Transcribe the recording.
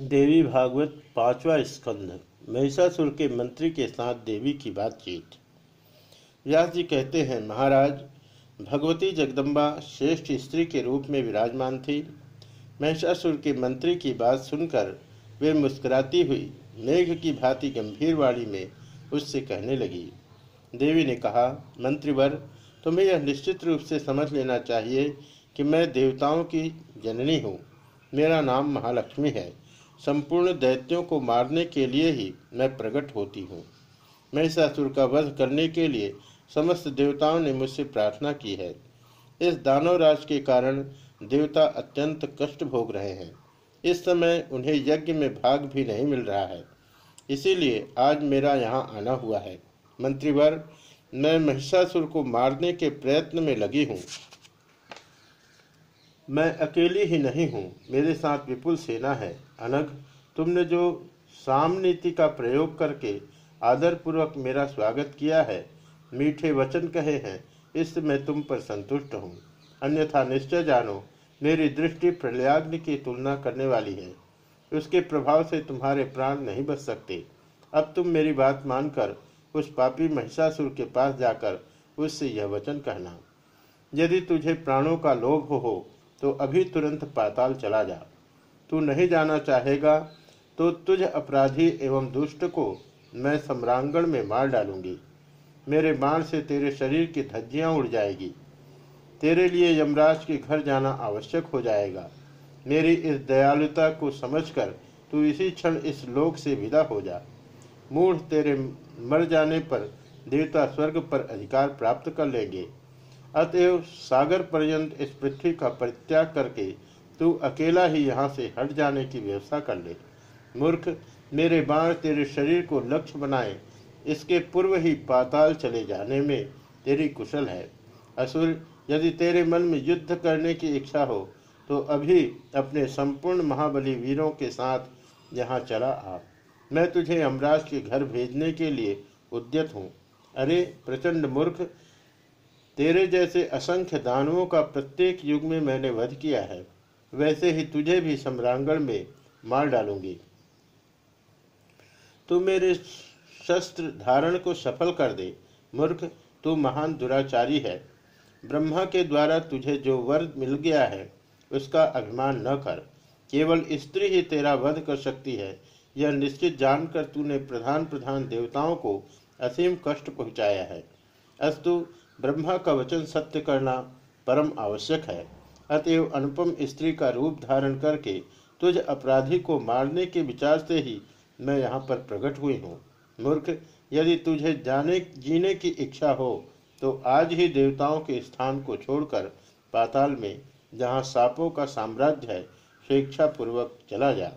देवी भागवत पांचवा स्कंध, महिषासुर के मंत्री के साथ देवी की बातचीत। व्यास जी कहते हैं, महाराज, भगवती जगदम्बा श्रेष्ठ स्त्री के रूप में विराजमान थी। महिषासुर के मंत्री की बात सुनकर वे मुस्कुराती हुई, मेघ की भांति गंभीर वाणी में उससे कहने लगी। देवी ने कहा, मंत्रीवर, तुम्हें यह निश्चित रूप से समझ लेना चाहिए कि मैं देवताओं की जननी हूँ। मेरा नाम महालक्ष्मी है। संपूर्ण दैत्यों को मारने के लिए ही मैं प्रकट होती हूँ। महिषासुर का वध करने के लिए समस्त देवताओं ने मुझसे प्रार्थना की है। इस दानवराज के कारण देवता अत्यंत कष्ट भोग रहे हैं। इस समय उन्हें यज्ञ में भाग भी नहीं मिल रहा है। इसीलिए आज मेरा यहाँ आना हुआ है। मंत्रीवर, मैं महिषासुर को मारने के प्रयत्न में लगी हूँ। मैं अकेली ही नहीं हूँ। मेरे साथ विपुल सेना है। अनग तुमने जो साम नीति का प्रयोग करके आदरपूर्वक मेरा स्वागत किया है, मीठे वचन कहे हैं इससे मैं तुम पर संतुष्ट हूँ। अन्यथा निश्चय जानो, मेरी दृष्टि प्रलयाग्नि की तुलना करने वाली है। उसके प्रभाव से तुम्हारे प्राण नहीं बच सकते। अब तुम मेरी बात मानकर, उस पापी महिषासुर के पास जाकर, उससे यह वचन कहना। यदि तुझे प्राणों का लोभ हो तो अभी तुरंत पाताल चला जा। तू नहीं जाना चाहेगा तो तुझ अपराधी एवं दुष्ट को मैं सम्रांगण में मार डालूँगी। मेरे बाण से तेरे शरीर की धज्जियाँ उड़ जाएगी। तेरे लिए यमराज के घर जाना आवश्यक हो जाएगा। मेरी इस दयालुता को समझकर तू इसी क्षण इस लोक से विदा हो जा। मूढ़ तेरे मर जाने पर देवता स्वर्ग पर अधिकार प्राप्त कर लेंगे। अतएव सागर पर्यंत इस पृथ्वी का परित्याग करके तू अकेला ही यहाँ से हट जाने की व्यवस्था कर ले। मूर्ख, मेरे बाण तेरे शरीर को लक्ष्य बनाए। इसके पूर्व ही पाताल चले जाने में तेरी कुशल है। असुर, यदि तेरे मन में युद्ध करने की इच्छा हो तो अभी अपने संपूर्ण महाबली वीरों के साथ यहाँ चला आ। मैं तुझे अमराज के घर भेजने के लिए उद्यत हूँ। अरे, प्रचंड मूर्ख तेरे जैसे असंख्य दानवों का प्रत्येक युग में मैंने वध किया है, वैसे ही तुझे भी सम्रांगण में मार डालूँगी। तू मेरे शस्त्र धारण को सफल कर दे, मूर्ख, तू महान दुराचारी है। ब्रह्मा के द्वारा तुझे जो वर मिल गया है, उसका अभिमान न कर। केवल स्त्री ही तेरा वध कर सकती है, यह निश्चित जानकर तूने प्रधान प्रधान देवताओं को असीम कष्ट पहुँचाया है। अस्तु ब्रह्मा का वचन सत्य करना परम आवश्यक है। अतएव अनुपम स्त्री का रूप धारण करके तुझ अपराधी को मारने के विचार से ही मैं यहाँ पर प्रकट हुई हूँ। मूर्ख, यदि तुझे जाने, जीने की इच्छा हो तो आज ही देवताओं के स्थान को छोड़कर पाताल में, जहाँ सांपों का साम्राज्य है, स्वेच्छापूर्वक चला जा।